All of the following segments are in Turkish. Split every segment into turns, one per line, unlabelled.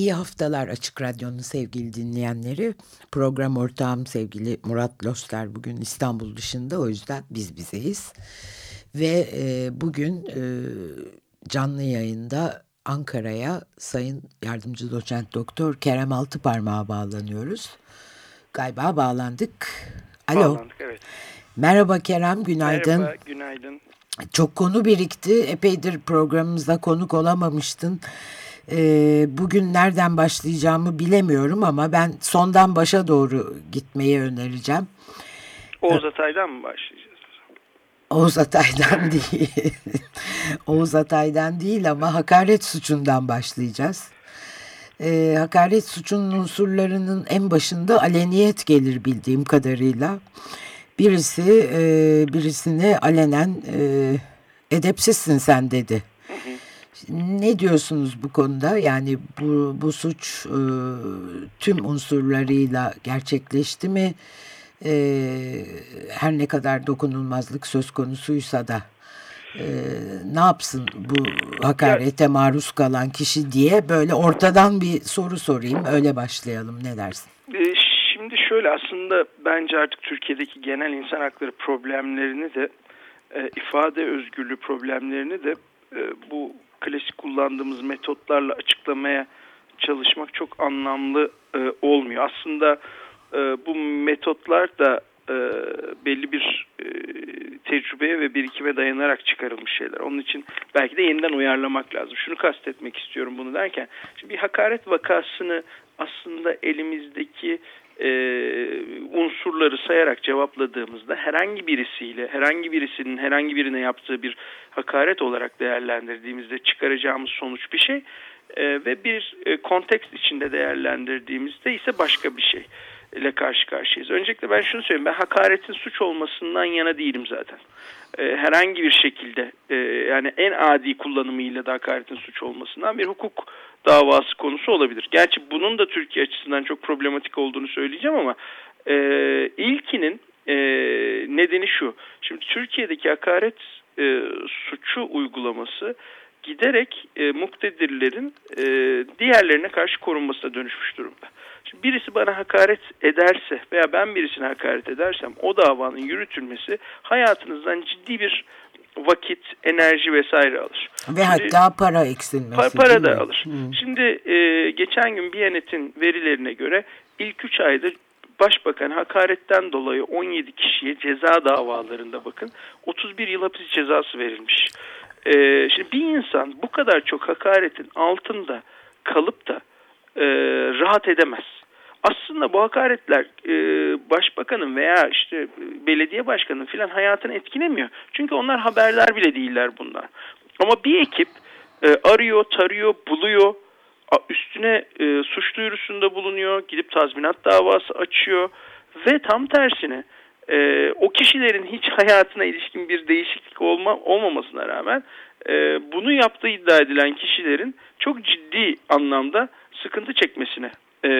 İyi haftalar Açık Radyo'nun sevgili dinleyenleri. Program ortağım sevgili Murat Lostar bugün İstanbul dışında o yüzden biz bizeyiz. Ve e, bugün e, canlı yayında Ankara'ya Sayın Yardımcı Doçent Doktor Kerem Altıparmak'a bağlanıyoruz. Galiba bağlandık. Alo.
Bağlandık evet.
Merhaba Kerem, günaydın.
Merhaba, günaydın.
Çok konu birikti. Epeydir programımızda konuk olamamıştın. Ee, bugün nereden başlayacağımı bilemiyorum ama ben sondan başa doğru gitmeyi önereceğim.
Oğuz Atay'dan mı başlayacağız?
Oğuz Atay'dan değil. Oğuz Atay'dan değil ama hakaret suçundan başlayacağız. Ee, hakaret suçunun unsurlarının en başında aleniyet gelir bildiğim kadarıyla. Birisi e, birisine alenen e, edepsizsin sen dedi. Ne diyorsunuz bu konuda? Yani bu, bu suç e, tüm unsurlarıyla gerçekleşti mi? E, her ne kadar dokunulmazlık söz konusuysa da e, ne yapsın bu hakarete maruz kalan kişi diye böyle ortadan bir soru sorayım. Öyle başlayalım. Ne dersin?
Ee, şimdi şöyle aslında bence artık Türkiye'deki genel insan hakları problemlerini de e, ifade özgürlüğü problemlerini de e, bu klasik kullandığımız metotlarla açıklamaya çalışmak çok anlamlı e, olmuyor. Aslında e, bu metotlar da e, belli bir e, tecrübeye ve birikime dayanarak çıkarılmış şeyler. Onun için belki de yeniden uyarlamak lazım. Şunu kastetmek istiyorum bunu derken. Şimdi bir hakaret vakasını aslında elimizdeki e, unsurları sayarak cevapladığımızda herhangi birisiyle, herhangi birisinin herhangi birine yaptığı bir hakaret olarak değerlendirdiğimizde çıkaracağımız sonuç bir şey e, ve bir e, kontekst içinde değerlendirdiğimizde ise başka bir şey ile karşı karşıyayız. Öncelikle ben şunu söyleyeyim. Ben hakaretin suç olmasından yana değilim zaten. E, herhangi bir şekilde e, yani en adi kullanımıyla da hakaretin suç olmasından bir hukuk davası konusu olabilir. Gerçi bunun da Türkiye açısından çok problematik olduğunu söyleyeceğim ama e, ilkinin e, nedeni şu. Şimdi Türkiye'deki hakaret e, suçu uygulaması giderek e, muktedirlerin e, diğerlerine karşı korunmasına dönüşmüş durumda. Şimdi birisi bana hakaret ederse veya ben birisine hakaret edersem o davanın yürütülmesi hayatınızdan ciddi bir vakit, enerji vesaire alır.
Ve Şimdi, hatta para eksilmesi.
Para, para da alır. Hmm. Şimdi e, geçen gün Biyanet'in verilerine göre ilk 3 ayda Başbakan hakaretten dolayı 17 kişiye ceza davalarında bakın 31 yıl hapis cezası verilmiş. Ee, şimdi bir insan bu kadar çok hakaretin altında kalıp da e, rahat edemez. Aslında bu hakaretler e, başbakanın veya işte belediye başkanının filan hayatını etkilemiyor. Çünkü onlar haberdar bile değiller bunlar. Ama bir ekip e, arıyor, tarıyor, buluyor, üstüne e, suç duyurusunda bulunuyor, gidip tazminat davası açıyor ve tam tersine e, o kişilerin hiç hayatına ilişkin bir değişiklik olma, olmamasına rağmen e, bunu yaptığı iddia edilen kişilerin çok ciddi anlamda sıkıntı çekmesine e,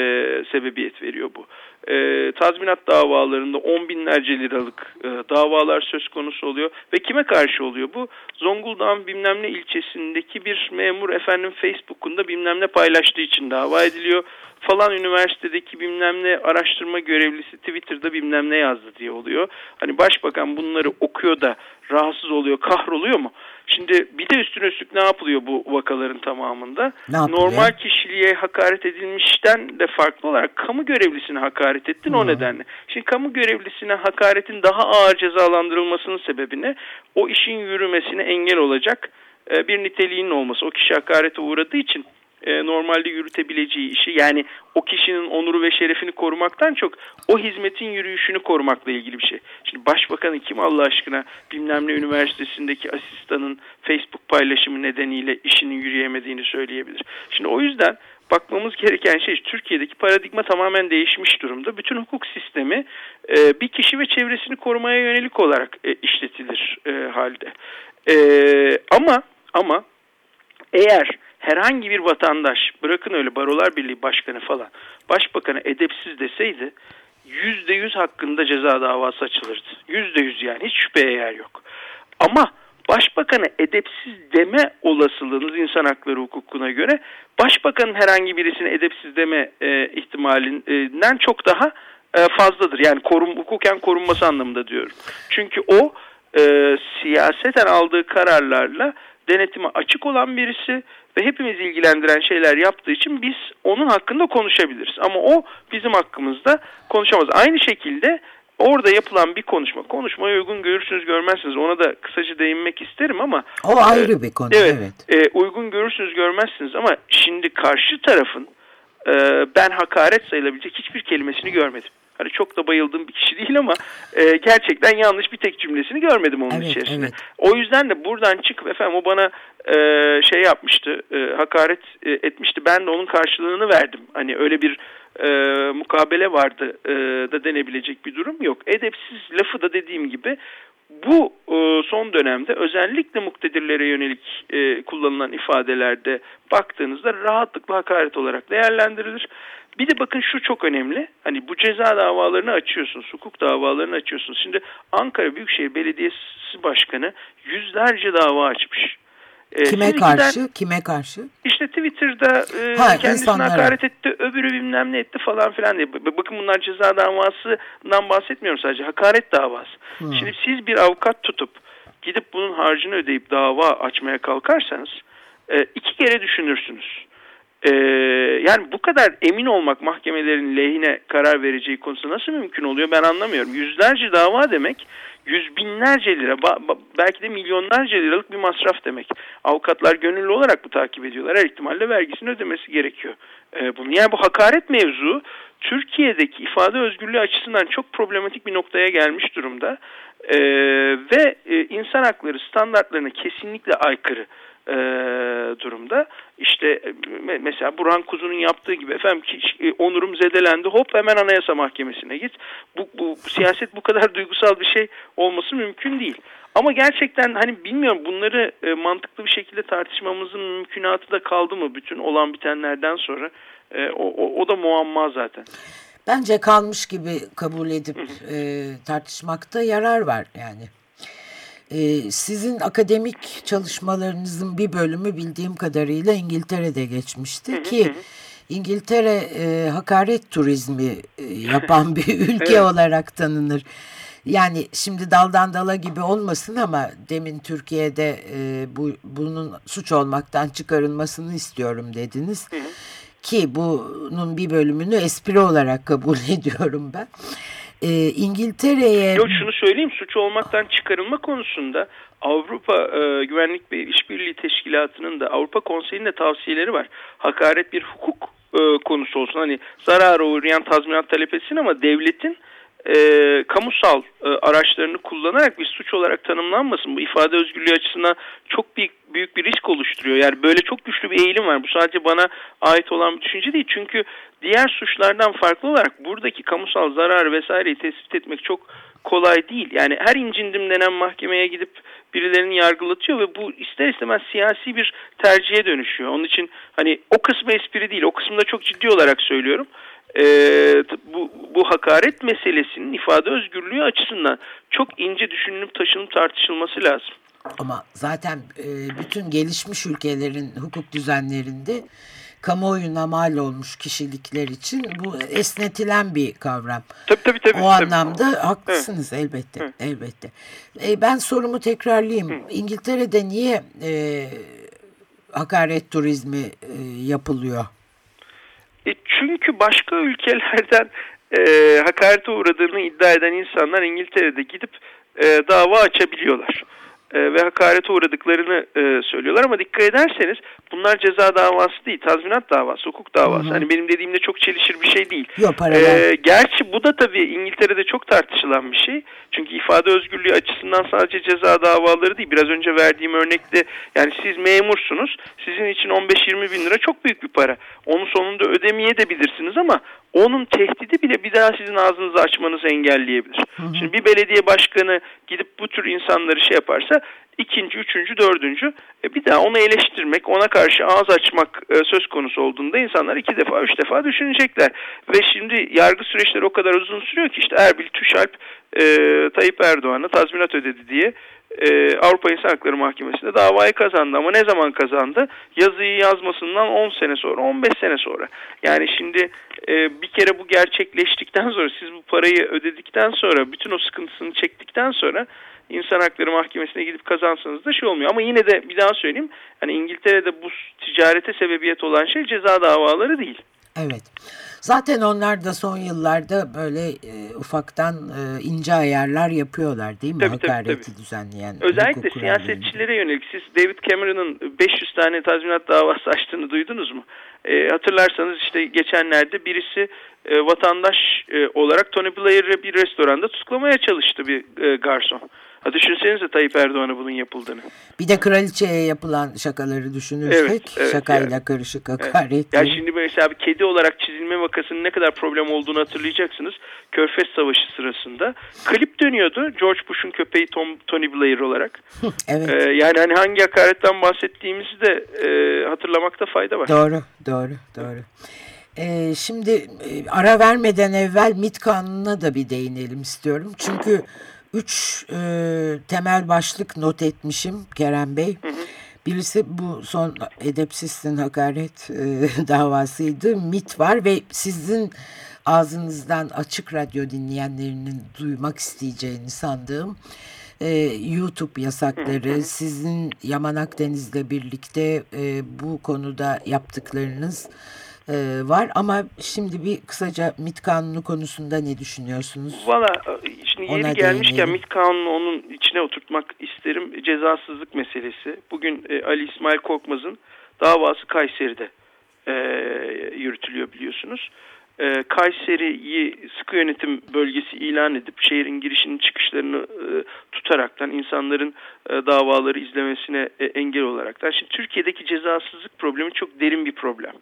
sebebiyet veriyor bu. E, tazminat davalarında on binlerce liralık e, davalar söz konusu oluyor ve kime karşı oluyor bu? Zonguldak'ın bilmem ne ilçesindeki bir memur efendim Facebook'unda bilmem ne paylaştığı için dava ediliyor. Falan üniversitedeki bilmem ne araştırma görevlisi Twitter'da bilmem ne yazdı diye oluyor. Hani başbakan bunları okuyor da rahatsız oluyor, kahroluyor mu? Şimdi bir de üstüne üstlük ne yapılıyor bu vakaların tamamında? Normal kişiliğe hakaret edilmişten de farklı olarak kamu görevlisine hakaret ettin Hı. o nedenle. Şimdi kamu görevlisine hakaretin daha ağır cezalandırılmasının sebebi ne? O işin yürümesine engel olacak e, bir niteliğinin olması. O kişi hakarete uğradığı için e, normalde yürütebileceği işi yani o kişinin onuru ve şerefini korumaktan çok o hizmetin yürüyüşünü korumakla ilgili bir şey. Şimdi başbakanı kim Allah aşkına bilmem ne üniversitesindeki asistanın Facebook paylaşımı nedeniyle işinin yürüyemediğini söyleyebilir. Şimdi o yüzden bakmamız gereken şey Türkiye'deki paradigma tamamen değişmiş durumda. Bütün hukuk sistemi e, bir kişi ve çevresini korumaya yönelik olarak e, işletilir e, halde. E, ama ama eğer herhangi bir vatandaş bırakın öyle Barolar Birliği Başkanı falan başbakanı edepsiz deseydi yüzde yüz hakkında ceza davası açılırdı. Yüzde yüz yani hiç şüpheye yer yok. Ama başbakanı edepsiz deme olasılığınız insan hakları hukukuna göre başbakanın herhangi birisini edepsiz deme e, ihtimalinden çok daha e, fazladır. Yani korum, hukuken korunması anlamında diyorum. Çünkü o e, siyaseten aldığı kararlarla denetime açık olan birisi ve hepimiz ilgilendiren şeyler yaptığı için biz onun hakkında konuşabiliriz. Ama o bizim hakkımızda konuşamaz. Aynı şekilde orada yapılan bir konuşma, konuşmaya uygun görürsünüz görmezsiniz. Ona da kısaca değinmek isterim ama.
O ayrı e, bir konu.
Evet. evet. E, uygun görürsünüz görmezsiniz ama şimdi karşı tarafın e, ben hakaret sayılabilecek hiçbir kelimesini görmedim. Hani çok da bayıldığım bir kişi değil ama e, gerçekten yanlış bir tek cümlesini görmedim onun evet, içerisinde. Evet. O yüzden de buradan çıkıp efendim o bana e, şey yapmıştı, e, hakaret e, etmişti. Ben de onun karşılığını verdim. Hani öyle bir e, mukabele vardı e, da denebilecek bir durum yok. Edepsiz lafı da dediğim gibi bu e, son dönemde özellikle muktedirlere yönelik e, kullanılan ifadelerde baktığınızda rahatlıkla hakaret olarak değerlendirilir. Bir de bakın şu çok önemli. Hani bu ceza davalarını açıyorsunuz, hukuk davalarını açıyorsunuz. Şimdi Ankara Büyükşehir Belediyesi Başkanı yüzlerce dava açmış.
E, kime karşı? Kime karşı?
İşte Twitter'da e, ha, kendisine insanlara. hakaret etti, öbürü bilmem ne etti falan filan diye. Bakın bunlar ceza davasından bahsetmiyorum sadece. Hakaret davası. Hmm. Şimdi siz bir avukat tutup gidip bunun harcını ödeyip dava açmaya kalkarsanız e, iki kere düşünürsünüz. Ee, yani bu kadar emin olmak mahkemelerin lehine karar vereceği konusu nasıl mümkün oluyor ben anlamıyorum. Yüzlerce dava demek yüz binlerce lira belki de milyonlarca liralık bir masraf demek. Avukatlar gönüllü olarak bu takip ediyorlar. Her ihtimalle vergisini ödemesi gerekiyor. Ee, bunu yani bu hakaret mevzu Türkiye'deki ifade özgürlüğü açısından çok problematik bir noktaya gelmiş durumda. Ee, ve e, insan hakları standartlarına kesinlikle aykırı e, durumda. İşte e, mesela Burhan Kuzu'nun yaptığı gibi efendim e, onurum zedelendi hop hemen Anayasa Mahkemesi'ne git. Bu, bu siyaset bu kadar duygusal bir şey olması mümkün değil. Ama gerçekten hani bilmiyorum bunları e, mantıklı bir şekilde tartışmamızın mümkünatı da kaldı mı bütün olan bitenlerden sonra e, o, o, o da muamma zaten.
Bence kalmış gibi kabul edip e, tartışmakta yarar var yani. Ee, sizin akademik çalışmalarınızın bir bölümü bildiğim kadarıyla İngiltere'de geçmişti ki İngiltere e, hakaret turizmi e, yapan bir ülke evet. olarak tanınır. Yani şimdi daldan dala gibi olmasın ama demin Türkiye'de e, bu bunun suç olmaktan çıkarılmasını istiyorum dediniz. Hı hı. Ki bunun bir bölümünü espri olarak kabul ediyorum ben e, İngiltere'ye...
Yok şunu söyleyeyim suç olmaktan çıkarılma konusunda Avrupa e, Güvenlik ve İşbirliği Teşkilatı'nın da Avrupa Konseyi'nin de tavsiyeleri var. Hakaret bir hukuk e, konusu olsun. Hani zarara uğrayan tazminat talep etsin ama devletin e, kamusal e, araçlarını kullanarak bir suç olarak tanımlanmasın. Bu ifade özgürlüğü açısından çok büyük, büyük bir risk oluşturuyor. Yani böyle çok güçlü bir eğilim var. Bu sadece bana ait olan bir düşünce değil. Çünkü diğer suçlardan farklı olarak buradaki kamusal zarar vesaireyi tespit etmek çok kolay değil. Yani her incindim denen mahkemeye gidip birilerini yargılatıyor ve bu ister istemez siyasi bir tercihe dönüşüyor. Onun için hani o kısmı espri değil. O kısmında çok ciddi olarak söylüyorum e, bu, bu hakaret meselesinin ifade özgürlüğü açısından çok ince düşünülüp taşınıp tartışılması lazım.
Ama zaten e, bütün gelişmiş ülkelerin hukuk düzenlerinde kamuoyuna mal olmuş kişilikler için bu esnetilen bir kavram.
Tabii tabii. tabii
o anlamda haklısınız evet. elbette. Evet. elbette. E, ben sorumu tekrarlayayım. Hı. İngiltere'de niye e, hakaret turizmi e, yapılıyor?
E çünkü başka ülkelerden e, hakarete uğradığını iddia eden insanlar İngiltere'de gidip e, dava açabiliyorlar. e, ve hakarete uğradıklarını e, söylüyorlar ama dikkat ederseniz bunlar ceza davası değil, tazminat davası, hukuk davası. Hı hı. Hani benim dediğimde çok çelişir bir şey değil.
Yok, e,
gerçi bu da tabii İngiltere'de çok tartışılan bir şey. Çünkü ifade özgürlüğü açısından sadece ceza davaları değil. Biraz önce verdiğim örnekte yani siz memursunuz. Sizin için 15-20 bin lira çok büyük bir para. Onun sonunda ödemeye de bilirsiniz ama onun tehdidi bile bir daha sizin ağzınızı açmanızı engelleyebilir. Hı hı. Şimdi bir belediye başkanı gidip bu tür insanları şey yaparsa ikinci, üçüncü, dördüncü e, bir daha onu eleştirmek, ona karşı ağız açmak e, söz konusu olduğunda insanlar iki defa, üç defa düşünecekler. Ve şimdi yargı süreçleri o kadar uzun sürüyor ki işte Erbil Tüşalp e, Tayyip Erdoğan'a tazminat ödedi diye e, Avrupa İnsan Hakları Mahkemesi'nde davayı kazandı. Ama ne zaman kazandı? Yazıyı yazmasından 10 sene sonra, 15 sene sonra. Yani şimdi e, bir kere bu gerçekleştikten sonra, siz bu parayı ödedikten sonra, bütün o sıkıntısını çektikten sonra İnsan Hakları Mahkemesi'ne gidip kazansanız da şey olmuyor. Ama yine de bir daha söyleyeyim. Hani İngiltere'de bu ticarete sebebiyet olan şey ceza davaları değil.
Evet. Zaten onlar da son yıllarda böyle e, ufaktan e, ince ayarlar yapıyorlar değil mi?
Tabii,
Hakareti
tabii, tabii.
düzenleyen.
Özellikle siyasetçilere yönelik. Siz David Cameron'ın 500 tane tazminat davası açtığını duydunuz mu? E, hatırlarsanız işte geçenlerde birisi e, vatandaş e, olarak Tony Blair'ı bir restoranda tutuklamaya çalıştı bir e, garson. Ha düşünsenize Tayyip Erdoğan'a bunun yapıldığını.
Bir de kraliçeye yapılan şakaları düşünürsek evet, evet, şakayla yani. karışık hakaret. Evet.
Yani şimdi mesela bir kedi olarak çizilme vakasının ne kadar problem olduğunu hatırlayacaksınız. Körfez Savaşı sırasında klip dönüyordu George Bush'un köpeği Tom, Tony Blair olarak.
evet. Ee,
yani hani hangi hakaretten bahsettiğimizi de e, hatırlamakta fayda var.
Doğru, doğru, doğru. Ee, şimdi e, ara vermeden evvel MIT kanununa da bir değinelim istiyorum. Çünkü üç e, temel başlık not etmişim Kerem Bey. Birisi bu son edepsizsin hakaret e, davasıydı. MIT var ve sizin ağzınızdan açık radyo dinleyenlerinin duymak isteyeceğini sandığım e, YouTube yasakları, sizin Yaman Akdeniz'le birlikte e, bu konuda yaptıklarınız e, var. Ama şimdi bir kısaca MIT kanunu konusunda ne düşünüyorsunuz?
Valla e, şimdi yeri Ona gelmişken değinelim. MIT kanunu onun içine oturtmak isterim. Cezasızlık meselesi. Bugün e, Ali İsmail Korkmaz'ın davası Kayseri'de e, yürütülüyor biliyorsunuz. E, Kayseri'yi sıkı yönetim bölgesi ilan edip şehrin girişinin çıkışlarını e, tutaraktan insanların e, davaları izlemesine e, engel olaraktan. Şimdi Türkiye'deki cezasızlık problemi çok derin bir problem.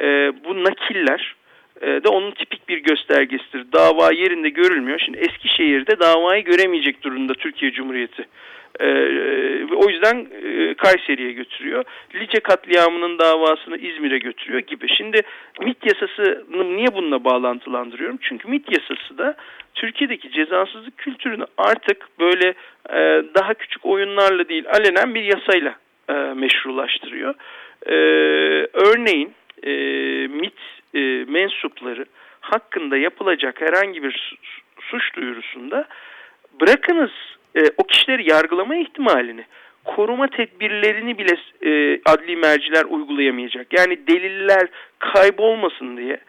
E, bu nakiller e, de onun tipik bir göstergesidir. Dava yerinde görülmüyor. Şimdi Eskişehir'de davayı göremeyecek durumda Türkiye Cumhuriyeti. Ee, o yüzden e, Kayseri'ye götürüyor. Lice katliamının davasını İzmir'e götürüyor gibi. Şimdi MIT yasasını niye bununla bağlantılandırıyorum? Çünkü MIT yasası da Türkiye'deki cezasızlık kültürünü artık böyle e, daha küçük oyunlarla değil alenen bir yasayla e, meşrulaştırıyor. E, örneğin e, MIT e, mensupları hakkında yapılacak herhangi bir suç duyurusunda bırakınız e, o kişileri yargılama ihtimalini koruma tedbirlerini bile e, adli merciler uygulayamayacak. Yani deliller kaybolmasın diye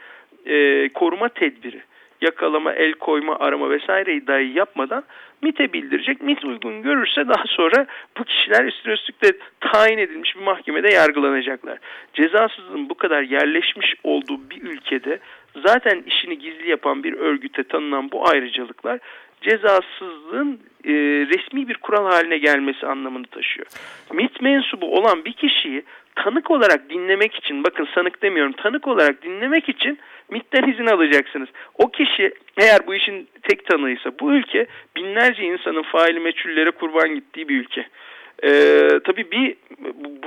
e, koruma tedbiri yakalama, el koyma, arama vesaireyi dahi yapmadan MIT'e bildirecek. MIT uygun görürse daha sonra bu kişiler üstüne üstlük de tayin edilmiş bir mahkemede yargılanacaklar. Cezasızlığın bu kadar yerleşmiş olduğu bir ülkede zaten işini gizli yapan bir örgüte tanınan bu ayrıcalıklar cezasızlığın e, resmi bir kural haline gelmesi anlamını taşıyor. MIT mensubu olan bir kişiyi tanık olarak dinlemek için, bakın sanık demiyorum, tanık olarak dinlemek için MIT'ten izin alacaksınız. O kişi eğer bu işin tek tanığıysa bu ülke binlerce insanın faili meçhullere kurban gittiği bir ülke. Ee, tabii bir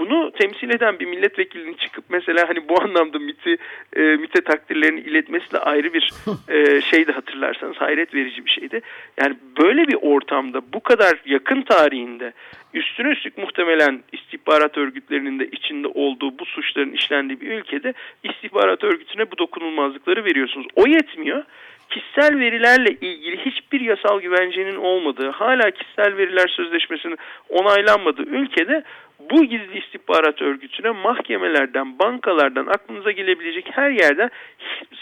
bunu temsil eden bir milletvekilinin çıkıp mesela hani bu anlamda MIT'i e, MIT'e takdirlerini iletmesi de ayrı bir e, şeydi hatırlarsanız hayret verici bir şeydi. Yani böyle bir ortamda bu kadar yakın tarihinde üstüne üstlük muhtemelen istihbarat örgütlerinin de içinde olduğu bu suçların işlendiği bir ülkede istihbarat örgütüne bu dokunulmazlıkları veriyorsunuz. O yetmiyor kişisel verilerle ilgili hiçbir yasal güvencenin olmadığı, hala kişisel veriler sözleşmesinin onaylanmadığı ülkede bu gizli istihbarat örgütüne mahkemelerden, bankalardan, aklınıza gelebilecek her yerden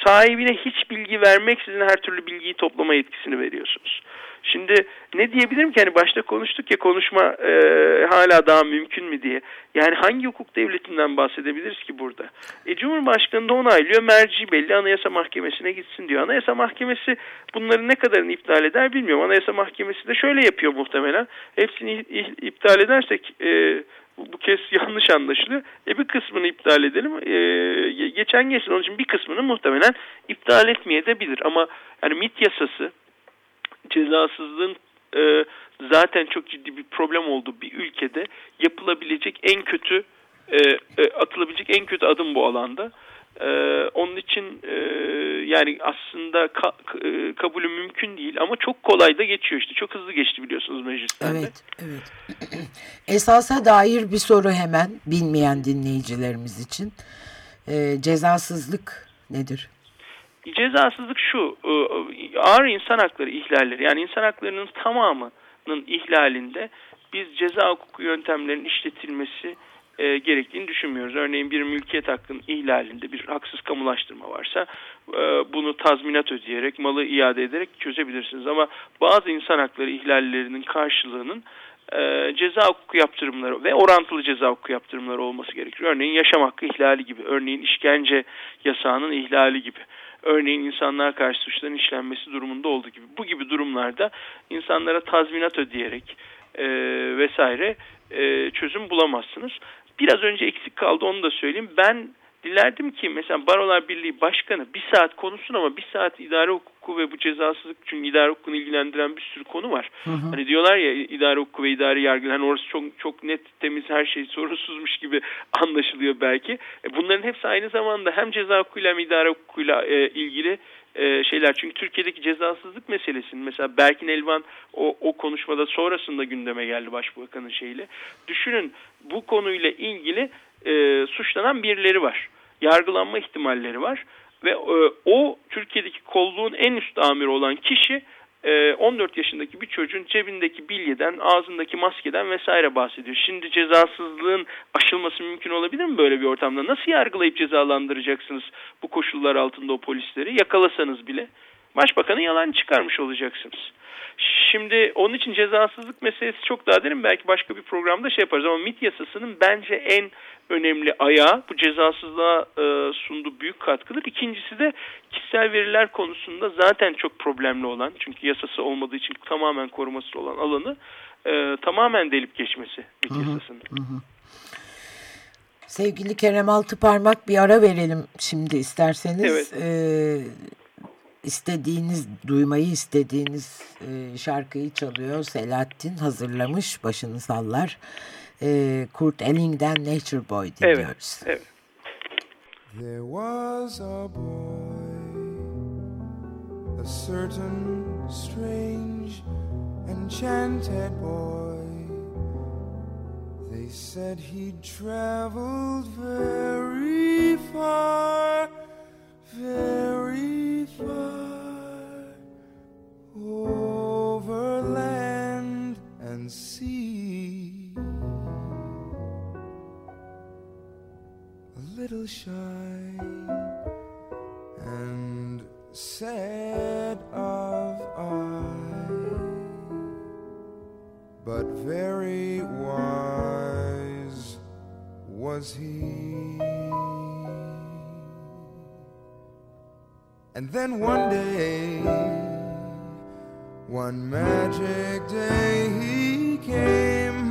sahibine hiç bilgi vermeksizin her türlü bilgiyi toplama yetkisini veriyorsunuz. Şimdi ne diyebilirim ki hani başta konuştuk ya konuşma e, hala daha mümkün mü diye. Yani hangi hukuk devletinden bahsedebiliriz ki burada? E, Cumhurbaşkanı da onaylıyor merci belli Anayasa Mahkemesi'ne gitsin diyor. Anayasa Mahkemesi bunların ne kadarını iptal eder bilmiyorum. Anayasa Mahkemesi de şöyle yapıyor muhtemelen. Hepsini iptal edersek e, bu kez yanlış anlaşılıyor. E bir kısmını iptal edelim. E, geçen geçsin onun için bir kısmını muhtemelen iptal etmeye de. Ama yani MIT yasası cezasızlığın e, zaten çok ciddi bir problem olduğu bir ülkede yapılabilecek en kötü e, e, atılabilecek en kötü adım bu alanda. Ee, onun için e, yani aslında ka, e, kabulü mümkün değil ama çok kolay da geçiyor işte. Çok hızlı geçti biliyorsunuz meclisten
Evet, evet. Esasa dair bir soru hemen bilmeyen dinleyicilerimiz için. E, cezasızlık nedir?
Cezasızlık şu, e, ağır insan hakları ihlalleri yani insan haklarının tamamının ihlalinde biz ceza hukuku yöntemlerinin işletilmesi e, gerektiğini düşünmüyoruz. Örneğin bir mülkiyet hakkının ihlalinde bir haksız kamulaştırma varsa e, bunu tazminat ödeyerek, malı iade ederek çözebilirsiniz. Ama bazı insan hakları ihlallerinin karşılığının e, ceza hukuku yaptırımları ve orantılı ceza hukuku yaptırımları olması gerekir. Örneğin yaşam hakkı ihlali gibi, örneğin işkence yasağının ihlali gibi örneğin insanlar karşı suçların işlenmesi durumunda olduğu gibi. Bu gibi durumlarda insanlara tazminat ödeyerek e, vesaire e, çözüm bulamazsınız. Biraz önce eksik kaldı onu da söyleyeyim. Ben dilerdim ki mesela Barolar Birliği Başkanı bir saat konuşsun ama bir saat idare hukuku ve bu cezasızlık çünkü idare hukukunu ilgilendiren bir sürü konu var. Hı hı. Hani diyorlar ya idare hukuku ve idare yargı hani orası çok çok net temiz her şey sorunsuzmuş gibi anlaşılıyor belki. E bunların hepsi aynı zamanda hem ceza hukukuyla hem idare hukukuyla e, ilgili e, şeyler. Çünkü Türkiye'deki cezasızlık meselesinin mesela Berkin Elvan o, o konuşmada sonrasında gündeme geldi başbakanın şeyle. Düşünün bu konuyla ilgili e, suçlanan birileri var. Yargılanma ihtimalleri var. Ve e, o Türkiye'deki kolluğun en üst amiri olan kişi 14 e, yaşındaki bir çocuğun cebindeki bilyeden, ağzındaki maskeden vesaire bahsediyor. Şimdi cezasızlığın aşılması mümkün olabilir mi böyle bir ortamda? Nasıl yargılayıp cezalandıracaksınız bu koşullar altında o polisleri? Yakalasanız bile. Başbakanın yalan çıkarmış olacaksınız. Şimdi onun için cezasızlık meselesi çok daha derin. Belki başka bir programda şey yaparız ama MIT yasasının bence en önemli ayağı bu cezasızlığa e, sunduğu büyük katkıdır. İkincisi de kişisel veriler konusunda zaten çok problemli olan çünkü yasası olmadığı için tamamen koruması olan alanı e, tamamen delip geçmesi MIT yasasının. Hı hı.
Sevgili Kerem Altıparmak bir ara verelim şimdi isterseniz. Evet. Ee, istediğiniz, duymayı istediğiniz e, şarkıyı çalıyor. Selahattin hazırlamış, başını sallar. E, Kurt Elling'den Nature Boy dinliyoruz. Evet, evet. There was a boy, a certain strange, enchanted boy. They said he'd traveled very far, very far over land and sea. A little shy and sad of eye, but very wise was he. And then one day, one magic day, he came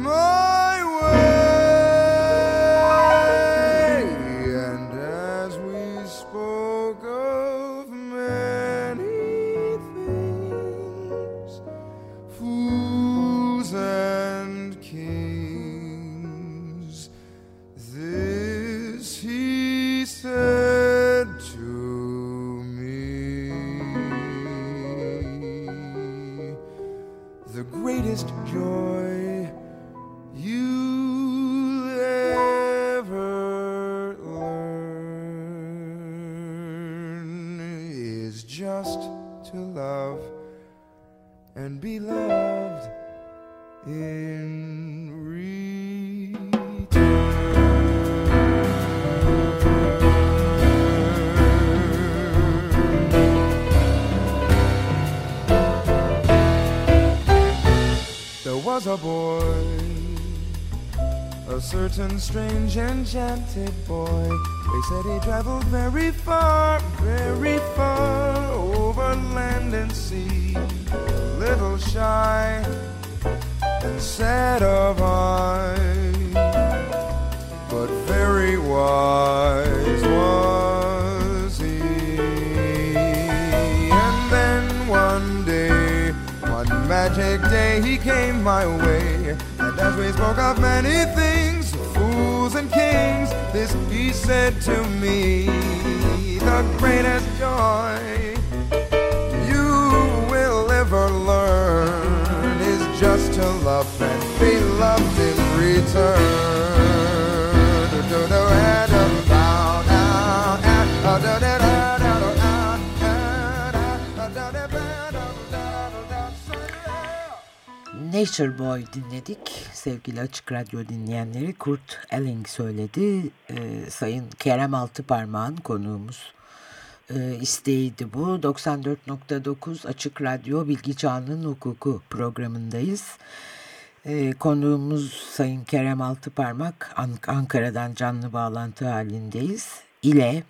be loved in was a boy, a certain strange enchanted boy. They said he traveled very far, very far over land and sea. Little shy and sad of eye, but very wise was he. And then one day, one magic day, he came my way. And as we spoke of many things, fools and kings, this he said to me, the greatest joy love and be loved in return.
Nature Boy dinledik. Sevgili Açık Radyo dinleyenleri Kurt Elling söyledi. Ee, Sayın Kerem Altıparmağ'ın konuğumuz. Ee, isteğiydi bu. 94.9 Açık Radyo Bilgi Çağının Hukuku programındayız. Ee, konuğumuz Sayın Kerem Altıparmak. An- Ankara'dan canlı bağlantı halindeyiz. İle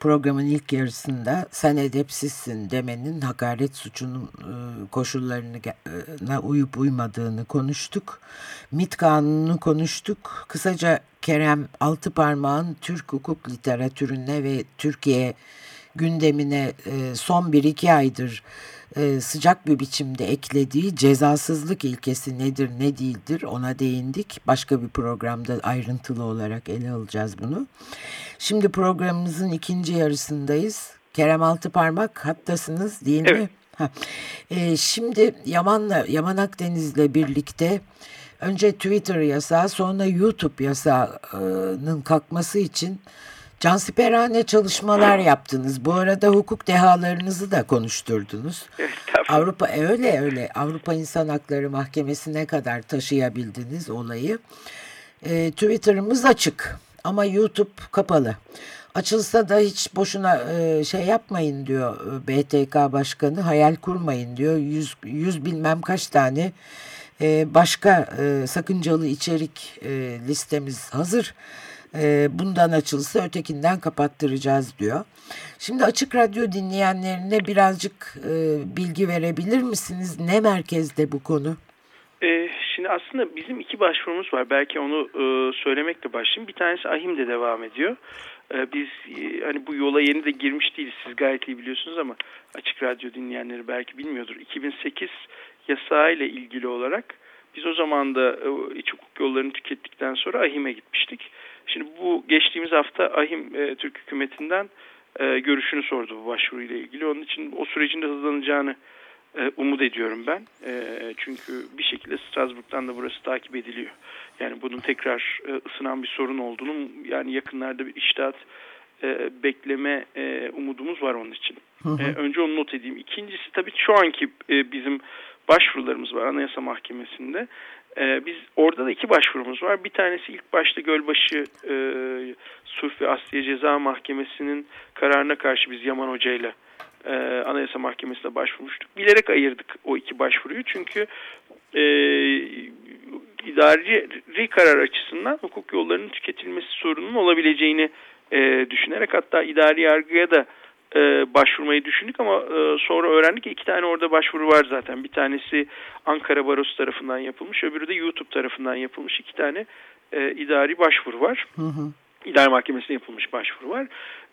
programın ilk yarısında sen edepsizsin demenin hakaret suçunun e, koşullarına uyup uymadığını konuştuk. MIT kanununu konuştuk. Kısaca Kerem Altıparmak'ın Türk hukuk literatürüne ve Türkiye gündemine e, son bir iki aydır e, sıcak bir biçimde eklediği cezasızlık ilkesi nedir ne değildir ona değindik. Başka bir programda ayrıntılı olarak ele alacağız bunu. Şimdi programımızın ikinci yarısındayız. Kerem Altıparmak hattasınız değil
Evet.
mi? Ha. E, şimdi Yaman'la Yaman Akdeniz'le birlikte önce Twitter yasağı sonra YouTube yasağının kalkması için cansiperhane çalışmalar yaptınız. Bu arada hukuk dehalarınızı da konuşturdunuz. Avrupa e, öyle öyle Avrupa İnsan Hakları Mahkemesi'ne kadar taşıyabildiniz olayı. E, Twitter'ımız açık ama YouTube kapalı. Açılsa da hiç boşuna e, şey yapmayın diyor e, BTK Başkanı hayal kurmayın diyor. Yüz, yüz bilmem kaç tane e, başka e, sakıncalı içerik e, listemiz hazır. E, bundan açılsa ötekinden kapattıracağız diyor. Şimdi Açık Radyo dinleyenlerine birazcık e, bilgi verebilir misiniz? Ne merkezde bu konu?
Ee, şimdi aslında bizim iki başvurumuz var. Belki onu e, söylemekle başlayayım. Bir tanesi AHİM'de devam ediyor. Ee, biz e, hani bu yola yeni de girmiş değiliz. Siz gayet iyi biliyorsunuz ama Açık Radyo dinleyenleri belki bilmiyordur. 2008 yasağıyla ilgili olarak biz o zaman da iç hukuk yollarını tükettikten sonra AHİM'e gitmiştik. Şimdi bu geçtiğimiz hafta AHİM e, Türk hükümetinden e, görüşünü sordu bu başvuruyla ilgili. Onun için o sürecin de hızlanacağını e, umut ediyorum ben. E, çünkü bir şekilde Strasbourg'dan da burası takip ediliyor. Yani bunun tekrar e, ısınan bir sorun olduğunu yani yakınlarda bir iştahat e, bekleme e, umudumuz var onun için. E, önce onu not edeyim. İkincisi tabii şu anki e, bizim başvurularımız var Anayasa Mahkemesi'nde. E, biz orada da iki başvurumuz var. Bir tanesi ilk başta Gölbaşı e, Sulh ve Asliye Ceza Mahkemesi'nin kararına karşı biz Yaman Hoca ile e, Anayasa Mahkemesi'ne başvurmuştuk. Bilerek ayırdık o iki başvuruyu çünkü e, idari karar açısından hukuk yollarının tüketilmesi sorunun olabileceğini e, düşünerek hatta idari yargıya da e, başvurmayı düşündük ama e, sonra öğrendik ki iki tane orada başvuru var zaten. Bir tanesi Ankara Barosu tarafından yapılmış, öbürü de YouTube tarafından yapılmış iki tane e, idari başvuru var.
Hı hı.
İdare Mahkemesi'ne yapılmış başvuru var.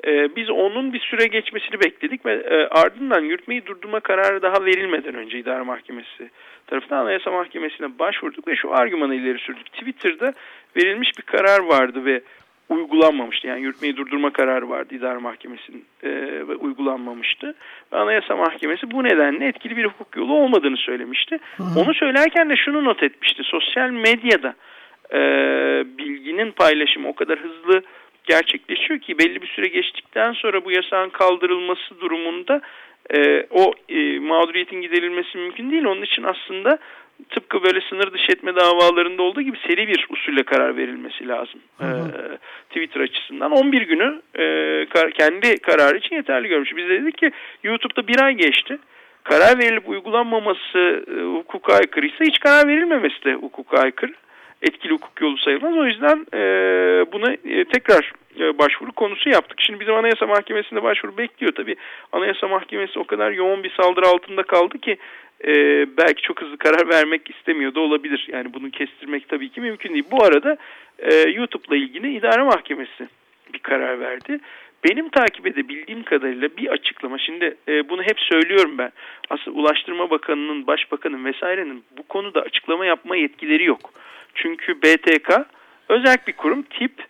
Ee, biz onun bir süre geçmesini bekledik ve e, ardından yürütmeyi durdurma kararı daha verilmeden önce İdare Mahkemesi tarafından Anayasa Mahkemesi'ne başvurduk ve şu argümanı ileri sürdük. Twitter'da verilmiş bir karar vardı ve uygulanmamıştı. Yani yürütmeyi durdurma kararı vardı İdare Mahkemesi'nin e, ve uygulanmamıştı. Ve Anayasa Mahkemesi bu nedenle etkili bir hukuk yolu olmadığını söylemişti. Onu söylerken de şunu not etmişti. Sosyal medyada e, bilginin paylaşımı o kadar hızlı gerçekleşiyor ki belli bir süre geçtikten sonra bu yasağın kaldırılması durumunda e, o e, mağduriyetin giderilmesi mümkün değil. Onun için aslında tıpkı böyle sınır dışı etme davalarında olduğu gibi seri bir usulle karar verilmesi lazım. Hı hı. E, Twitter açısından 11 günü e, kar, kendi kararı için yeterli görmüş. Biz de dedik ki YouTube'da bir ay geçti. karar verilip uygulanmaması e, hukuka aykırıysa hiç karar verilmemesi de hukuka aykırı. Etkili hukuk yolu sayılmaz. O yüzden e, buna e, tekrar başvuru konusu yaptık. Şimdi bizim Anayasa Mahkemesi'nde başvuru bekliyor. Tabii Anayasa Mahkemesi o kadar yoğun bir saldırı altında kaldı ki e, belki çok hızlı karar vermek istemiyor da olabilir. Yani bunu kestirmek tabii ki mümkün değil. Bu arada e, YouTube'la ilgili idare mahkemesi bir karar verdi. Benim takip edebildiğim kadarıyla bir açıklama. Şimdi e, bunu hep söylüyorum ben. Aslında Ulaştırma Bakanı'nın, Başbakan'ın vesairenin bu konuda açıklama yapma yetkileri yok. Çünkü BTK özel bir kurum tip e,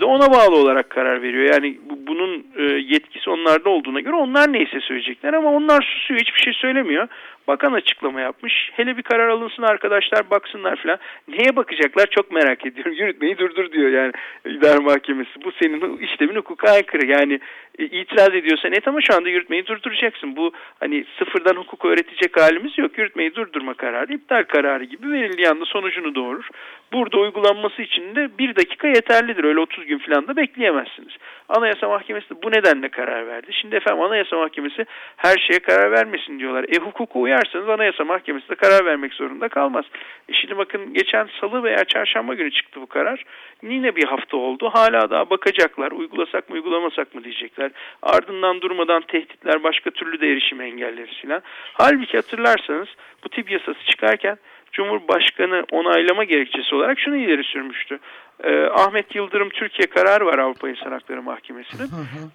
de ona bağlı olarak karar veriyor. Yani bu, bunun e, yetkisi onlarda olduğuna göre onlar neyse söyleyecekler ama onlar susuyor hiçbir şey söylemiyor. Bakan açıklama yapmış. Hele bir karar alınsın arkadaşlar baksınlar falan. Neye bakacaklar çok merak ediyorum. Yürütmeyi durdur diyor yani idare mahkemesi. Bu senin işlemin hukuka aykırı. Yani e, itiraz ediyorsan et ama şu anda yürütmeyi durduracaksın. Bu hani sıfırdan hukuk öğretecek halimiz yok. Yürütmeyi durdurma kararı iptal kararı gibi verildiği anda sonucunu doğurur. Burada uygulanması için de bir dakika yeterlidir. Öyle 30 gün falan da bekleyemezsiniz. Anayasa Mahkemesi de bu nedenle karar verdi. Şimdi efendim Anayasa Mahkemesi her şeye karar vermesin diyorlar. E hukuka uyarsanız Anayasa Mahkemesi de karar vermek zorunda kalmaz. E şimdi bakın geçen salı veya çarşamba günü çıktı bu karar. Yine bir hafta oldu. Hala daha bakacaklar. Uygulasak mı uygulamasak mı diyecekler. Ardından durmadan tehditler başka türlü de erişim engelleri filan. Halbuki hatırlarsanız bu tip yasası çıkarken Cumhurbaşkanı onaylama gerekçesi olarak şunu ileri sürmüştü. Ee, Ahmet Yıldırım Türkiye kararı var Avrupa İnsan Hakları Mahkemesi'nin.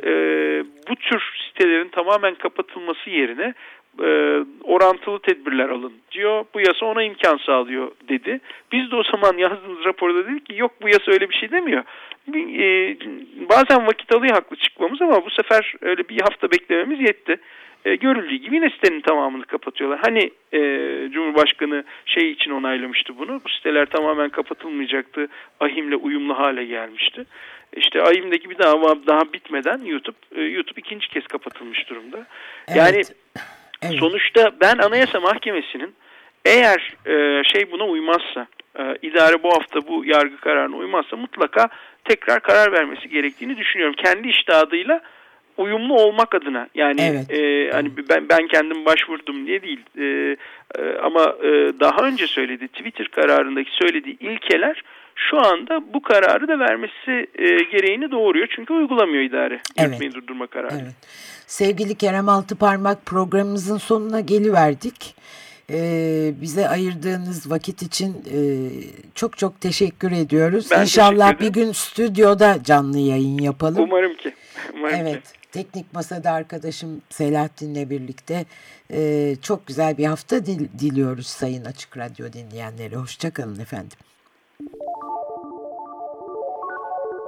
Ee, bu tür sitelerin tamamen kapatılması yerine e, orantılı tedbirler alın diyor. Bu yasa ona imkan sağlıyor dedi. Biz de o zaman yazdığımız raporda dedik ki yok bu yasa öyle bir şey demiyor. E, bazen vakit alıyor haklı çıkmamız ama bu sefer öyle bir hafta beklememiz yetti e, görüldüğü gibi yine sitenin tamamını kapatıyorlar. Hani e, Cumhurbaşkanı şey için onaylamıştı bunu. Bu siteler tamamen kapatılmayacaktı. AHİM'le uyumlu hale gelmişti. İşte AHİM'deki bir dava daha bitmeden YouTube e, YouTube ikinci kez kapatılmış durumda.
Evet.
Yani
Evet.
sonuçta ben Anayasa Mahkemesi'nin eğer e, şey buna uymazsa, e, idare bu hafta bu yargı kararına uymazsa mutlaka tekrar karar vermesi gerektiğini düşünüyorum. Kendi iştahıyla uyumlu olmak adına yani
Evet.
e, hani ben ben kendim başvurdum diye değil e, e, ama e, daha önce söyledi Twitter kararındaki söylediği ilkeler şu anda bu kararı da vermesi e, gereğini doğuruyor çünkü uygulamıyor idare
Evet.
yürütmeyi durdurma kararı.
Evet. Sevgili Kerem Altıparmak programımızın sonuna geliverdik. Ee, bize ayırdığınız vakit için e, çok çok teşekkür ediyoruz.
Ben
İnşallah
teşekkür
bir gün stüdyoda canlı yayın yapalım.
Umarım ki. Umarım
Evet.
ki.
Teknik Masada arkadaşım Selahattin'le birlikte e, çok güzel bir hafta dil- diliyoruz Sayın Açık Radyo dinleyenleri. Hoşçakalın efendim.